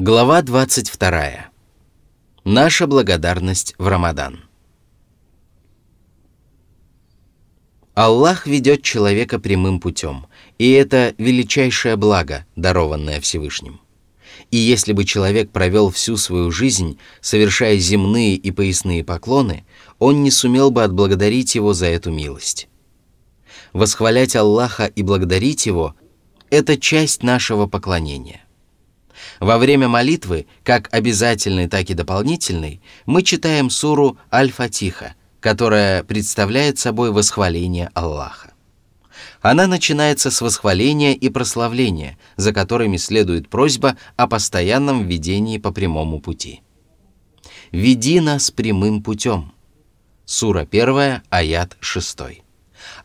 Глава 22. Наша благодарность в Рамадан. Аллах ведет человека прямым путем, и это величайшее благо, дарованное Всевышним. И если бы человек провел всю свою жизнь, совершая земные и поясные поклоны, он не сумел бы отблагодарить его за эту милость. Восхвалять Аллаха и благодарить Его – это часть нашего поклонения. Во время молитвы, как обязательной, так и дополнительной, мы читаем суру Аль-Фатиха, которая представляет собой восхваление Аллаха. Она начинается с восхваления и прославления, за которыми следует просьба о постоянном ведении по прямому пути. «Веди нас прямым путем» Сура 1, аят 6.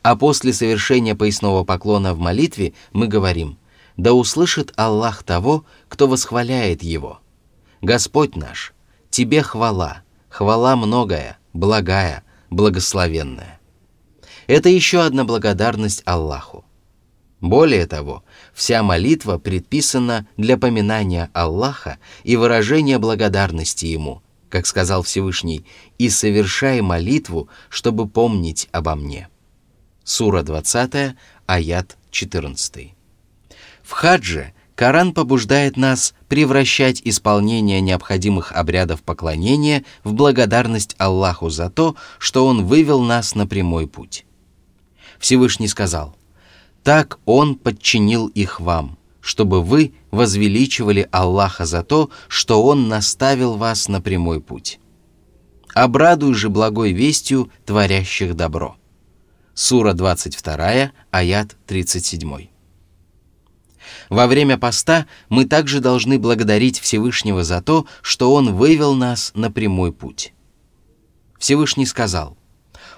А после совершения поясного поклона в молитве мы говорим «Да услышит Аллах того, кто восхваляет Его». Господь наш, Тебе хвала, хвала многая, благая, благословенная. Это еще одна благодарность Аллаху. Более того, вся молитва предписана для поминания Аллаха и выражения благодарности Ему, как сказал Всевышний, «И совершай молитву, чтобы помнить обо мне». Сура 20, аят 14. В хадже Коран побуждает нас превращать исполнение необходимых обрядов поклонения в благодарность Аллаху за то, что Он вывел нас на прямой путь. Всевышний сказал, «Так Он подчинил их вам, чтобы вы возвеличивали Аллаха за то, что Он наставил вас на прямой путь. Обрадуй же благой вестью творящих добро». Сура 22, аят 37. Во время поста мы также должны благодарить Всевышнего за то, что Он вывел нас на прямой путь. Всевышний сказал,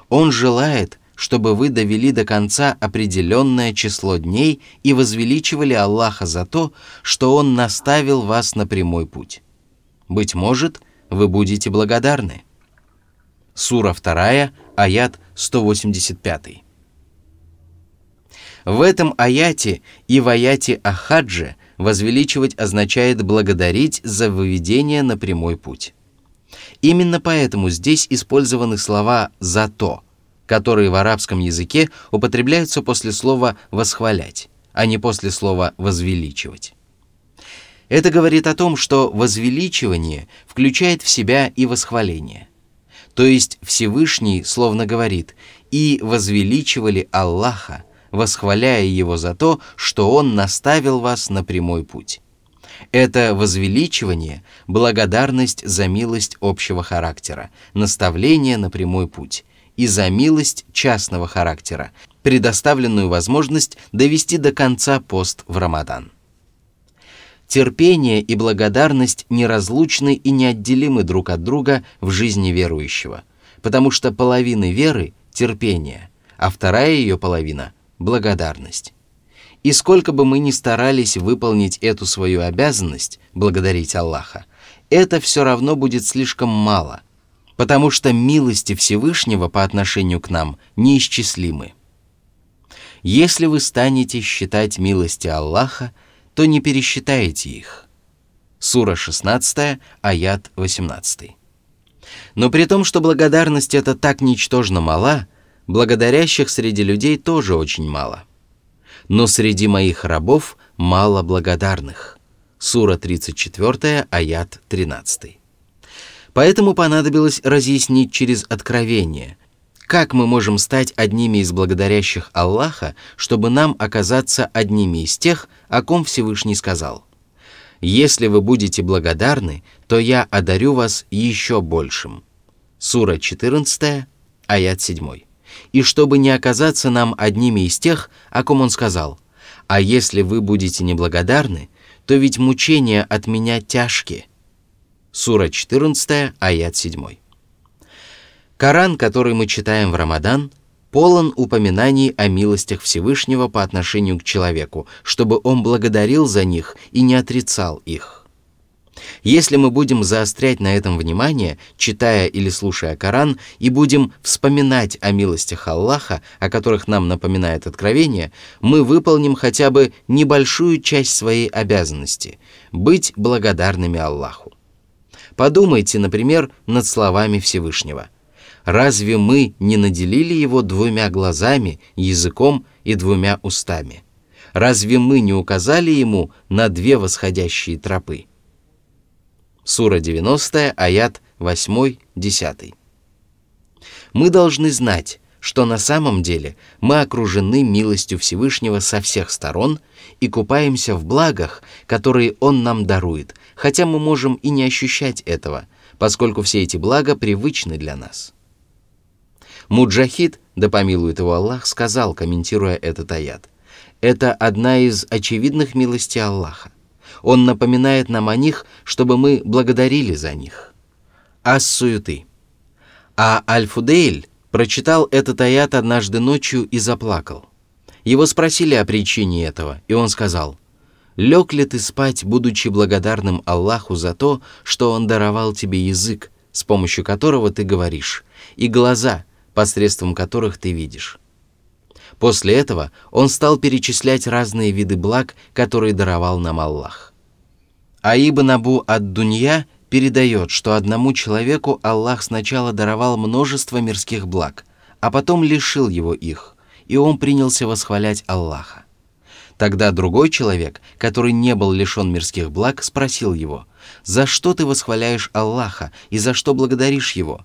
«Он желает, чтобы вы довели до конца определенное число дней и возвеличивали Аллаха за то, что Он наставил вас на прямой путь. Быть может, вы будете благодарны». Сура 2, аят 185. В этом аяте и в аяте Ахаджи возвеличивать означает благодарить за выведение на прямой путь. Именно поэтому здесь использованы слова «за то», которые в арабском языке употребляются после слова «восхвалять», а не после слова «возвеличивать». Это говорит о том, что возвеличивание включает в себя и восхваление – то есть Всевышний словно говорит «и возвеличивали Аллаха, восхваляя Его за то, что Он наставил вас на прямой путь». Это возвеличивание – благодарность за милость общего характера, наставление на прямой путь, и за милость частного характера, предоставленную возможность довести до конца пост в Рамадан. Терпение и благодарность неразлучны и неотделимы друг от друга в жизни верующего, потому что половина веры – терпение, а вторая ее половина – благодарность. И сколько бы мы ни старались выполнить эту свою обязанность, благодарить Аллаха, это все равно будет слишком мало, потому что милости Всевышнего по отношению к нам неисчислимы. Если вы станете считать милости Аллаха – то не пересчитаете их. Сура 16, аят 18. Но при том, что благодарность это так ничтожно мала, благодарящих среди людей тоже очень мало. Но среди моих рабов мало благодарных. Сура 34, аят 13. Поэтому понадобилось разъяснить через откровение – как мы можем стать одними из благодарящих Аллаха, чтобы нам оказаться одними из тех, о ком Всевышний сказал? «Если вы будете благодарны, то я одарю вас еще большим». Сура 14, аят 7. И чтобы не оказаться нам одними из тех, о ком он сказал, «А если вы будете неблагодарны, то ведь мучения от меня тяжкие». Сура 14, аят 7. Коран, который мы читаем в Рамадан, полон упоминаний о милостях Всевышнего по отношению к человеку, чтобы он благодарил за них и не отрицал их. Если мы будем заострять на этом внимание, читая или слушая Коран, и будем вспоминать о милостях Аллаха, о которых нам напоминает Откровение, мы выполним хотя бы небольшую часть своей обязанности – быть благодарными Аллаху. Подумайте, например, над словами Всевышнего. Разве мы не наделили его двумя глазами, языком и двумя устами? Разве мы не указали ему на две восходящие тропы? Сура 90, аят 8-10. Мы должны знать, что на самом деле мы окружены милостью Всевышнего со всех сторон и купаемся в благах, которые Он нам дарует, хотя мы можем и не ощущать этого, поскольку все эти блага привычны для нас. Муджахид, да помилует его Аллах, сказал, комментируя этот аят, «Это одна из очевидных милостей Аллаха. Он напоминает нам о них, чтобы мы благодарили за них». Ас-суеты. А Аль-Фудейль прочитал этот аят однажды ночью и заплакал. Его спросили о причине этого, и он сказал, «Лег ли ты спать, будучи благодарным Аллаху за то, что Он даровал тебе язык, с помощью которого ты говоришь, и глаза, посредством которых ты видишь. После этого он стал перечислять разные виды благ, которые даровал нам Аллах. А Ибн Абу ад-Дунья передает, что одному человеку Аллах сначала даровал множество мирских благ, а потом лишил его их, и он принялся восхвалять Аллаха. Тогда другой человек, который не был лишен мирских благ, спросил его, «За что ты восхваляешь Аллаха и за что благодаришь Его?»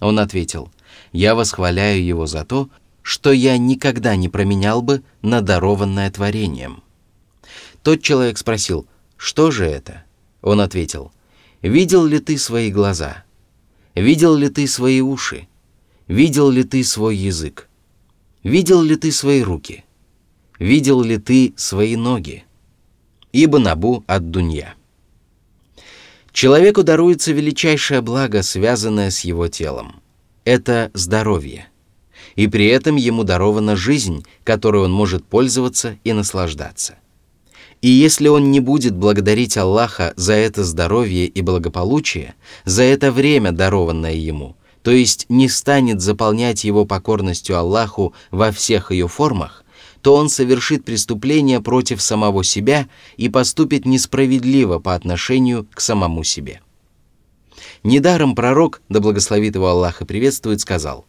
Он ответил, «Я восхваляю Его за то, что я никогда не променял бы на дарованное творением». Тот человек спросил, «Что же это?» Он ответил, «Видел ли ты свои глаза? Видел ли ты свои уши? Видел ли ты свой язык? Видел ли ты свои руки? Видел ли ты свои ноги?» Ибо Набу от Дунья. Человеку даруется величайшее благо, связанное с его телом. Это здоровье. И при этом ему дарована жизнь, которой он может пользоваться и наслаждаться. И если он не будет благодарить Аллаха за это здоровье и благополучие, за это время, дарованное ему, то есть не станет заполнять его покорностью Аллаху во всех ее формах, то он совершит преступление против самого себя и поступит несправедливо по отношению к самому себе. Недаром пророк, да благословит его Аллах и приветствует, сказал,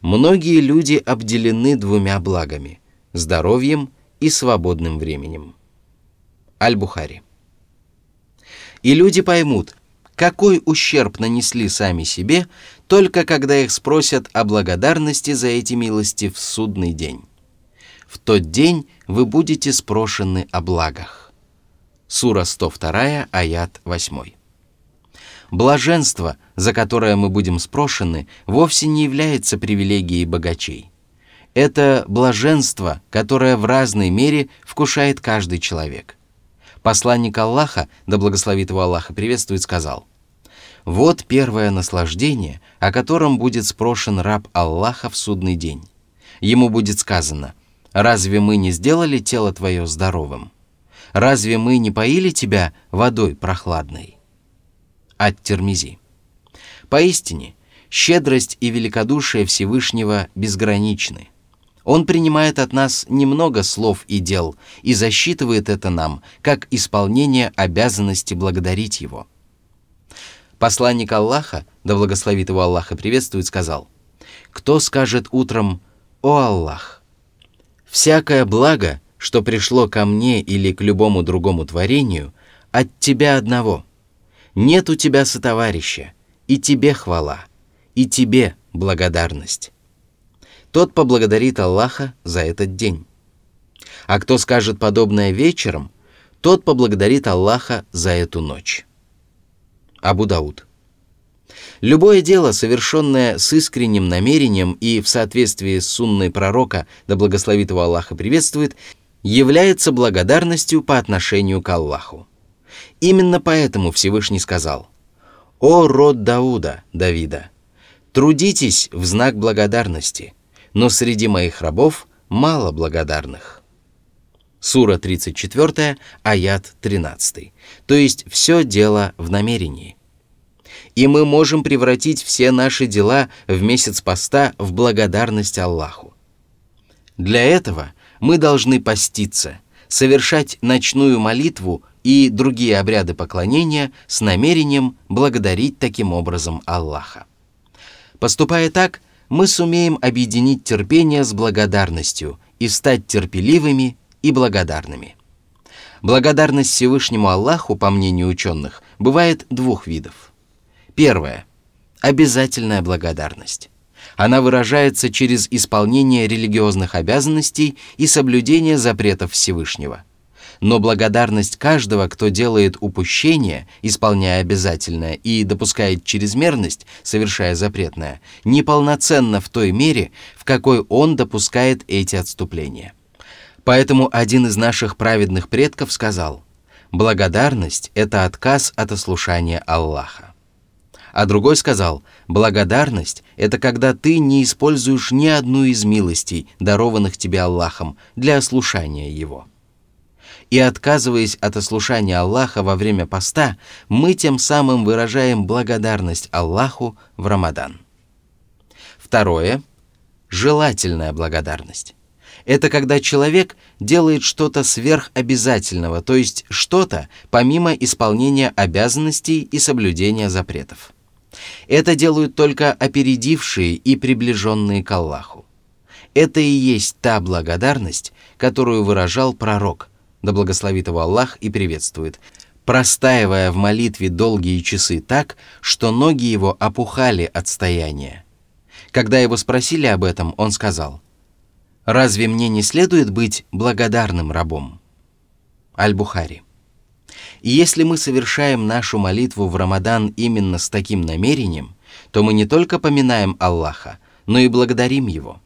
«Многие люди обделены двумя благами – здоровьем и свободным временем». Аль-Бухари. И люди поймут, какой ущерб нанесли сами себе, только когда их спросят о благодарности за эти милости в судный день в тот день вы будете спрошены о благах. Сура 102, аят 8. Блаженство, за которое мы будем спрошены, вовсе не является привилегией богачей. Это блаженство, которое в разной мере вкушает каждый человек. Посланник Аллаха, да благословит его Аллах и приветствует, сказал, «Вот первое наслаждение, о котором будет спрошен раб Аллаха в судный день. Ему будет сказано, Разве мы не сделали тело твое здоровым? Разве мы не поили тебя водой прохладной? От Термизи. Поистине, щедрость и великодушие Всевышнего безграничны. Он принимает от нас немного слов и дел и засчитывает это нам, как исполнение обязанности благодарить Его. Посланник Аллаха, да благословит его Аллах и приветствует, сказал, «Кто скажет утром, «О Аллах, Всякое благо, что пришло ко мне или к любому другому творению, от тебя одного. Нет у тебя сотоварища, и тебе хвала, и тебе благодарность. Тот поблагодарит Аллаха за этот день. А кто скажет подобное вечером, тот поблагодарит Аллаха за эту ночь. Абу Дауд. Любое дело, совершенное с искренним намерением и в соответствии с сунной пророка, да благословит его Аллаха приветствует, является благодарностью по отношению к Аллаху. Именно поэтому Всевышний сказал, «О род Дауда, Давида, трудитесь в знак благодарности, но среди моих рабов мало благодарных». Сура 34, аят 13. То есть все дело в намерении. И мы можем превратить все наши дела в месяц поста в благодарность Аллаху. Для этого мы должны поститься, совершать ночную молитву и другие обряды поклонения с намерением благодарить таким образом Аллаха. Поступая так, мы сумеем объединить терпение с благодарностью и стать терпеливыми и благодарными. Благодарность Всевышнему Аллаху, по мнению ученых, бывает двух видов. Первое. Обязательная благодарность. Она выражается через исполнение религиозных обязанностей и соблюдение запретов Всевышнего. Но благодарность каждого, кто делает упущение, исполняя обязательное, и допускает чрезмерность, совершая запретное, неполноценна в той мере, в какой он допускает эти отступления. Поэтому один из наших праведных предков сказал, «Благодарность – это отказ от ослушания Аллаха». А другой сказал, «Благодарность – это когда ты не используешь ни одну из милостей, дарованных тебе Аллахом, для ослушания Его». И отказываясь от ослушания Аллаха во время поста, мы тем самым выражаем благодарность Аллаху в Рамадан. Второе – желательная благодарность. Это когда человек делает что-то сверхобязательного, то есть что-то помимо исполнения обязанностей и соблюдения запретов. Это делают только опередившие и приближенные к Аллаху. Это и есть та благодарность, которую выражал пророк, да благословит его Аллах и приветствует, простаивая в молитве долгие часы так, что ноги его опухали от стояния. Когда его спросили об этом, он сказал – Разве мне не следует быть благодарным рабом? Аль-Бухари. И если мы совершаем нашу молитву в Рамадан именно с таким намерением, то мы не только поминаем Аллаха, но и благодарим Его.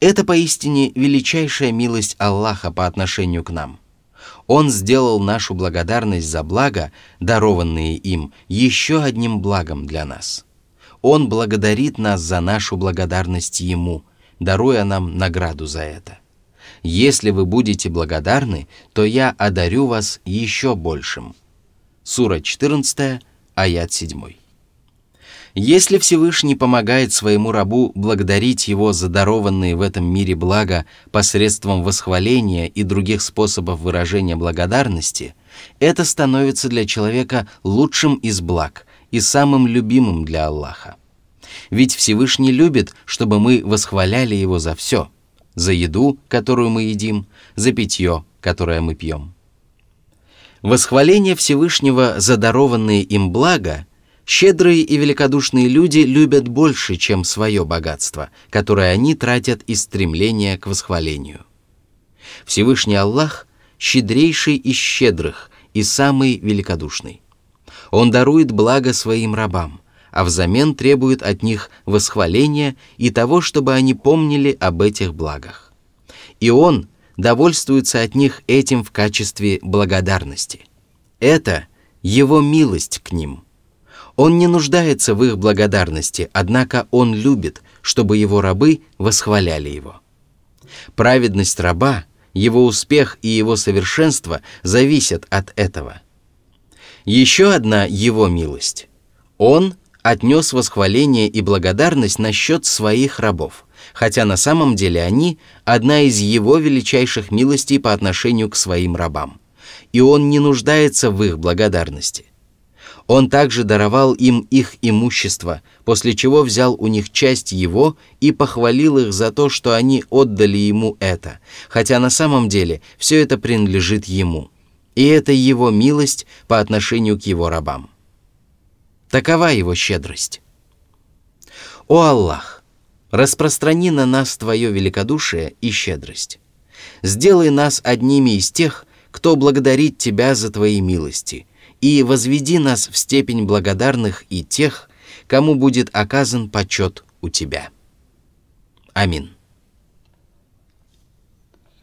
Это поистине величайшая милость Аллаха по отношению к нам. Он сделал нашу благодарность за благо, дарованные им, еще одним благом для нас. Он благодарит нас за нашу благодарность Ему – даруя нам награду за это. Если вы будете благодарны, то я одарю вас еще большим. Сура 14, аят 7. Если Всевышний помогает своему рабу благодарить его за дарованные в этом мире блага посредством восхваления и других способов выражения благодарности, это становится для человека лучшим из благ и самым любимым для Аллаха. Ведь Всевышний любит, чтобы мы восхваляли Его за все. За еду, которую мы едим, за питье, которое мы пьем. Восхваление Всевышнего за дарованные им блага щедрые и великодушные люди любят больше, чем свое богатство, которое они тратят из стремления к восхвалению. Всевышний Аллах – щедрейший из щедрых и самый великодушный. Он дарует благо своим рабам – а взамен требует от них восхваления и того, чтобы они помнили об этих благах. И он довольствуется от них этим в качестве благодарности. Это его милость к ним. Он не нуждается в их благодарности, однако он любит, чтобы его рабы восхваляли его. Праведность раба, его успех и его совершенство зависят от этого. Еще одна его милость. Он – отнес восхваление и благодарность на счет своих рабов, хотя на самом деле они – одна из его величайших милостей по отношению к своим рабам, и он не нуждается в их благодарности. Он также даровал им их имущество, после чего взял у них часть его и похвалил их за то, что они отдали ему это, хотя на самом деле все это принадлежит ему. И это его милость по отношению к его рабам. Такова его щедрость. О Аллах, распространи на нас Твое великодушие и щедрость. Сделай нас одними из тех, кто благодарит Тебя за Твои милости, и возведи нас в степень благодарных и тех, кому будет оказан почет у Тебя. Амин.